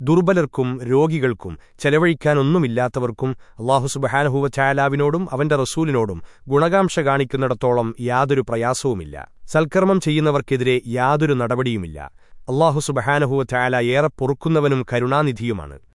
ദുർബലർക്കും രോഗികൾക്കും ചെലവഴിക്കാനൊന്നുമില്ലാത്തവർക്കും അള്ളാഹുസുബഹാനഹുവ ചായാലാവിനോടും അവന്റെ റസൂലിനോടും ഗുണകാംക്ഷ കാണിക്കുന്നിടത്തോളം യാതൊരു പ്രയാസവുമില്ല. സൽക്കർമ്മം ചെയ്യുന്നവർക്കെതിരെ യാതൊരു നടപടിയുമില്ല. അള്ളാഹുസുബഹാനഹുവ ചായാല ഏറെ പൊറുക്കുന്നവനും കരുണാനിധിയുമാണ്.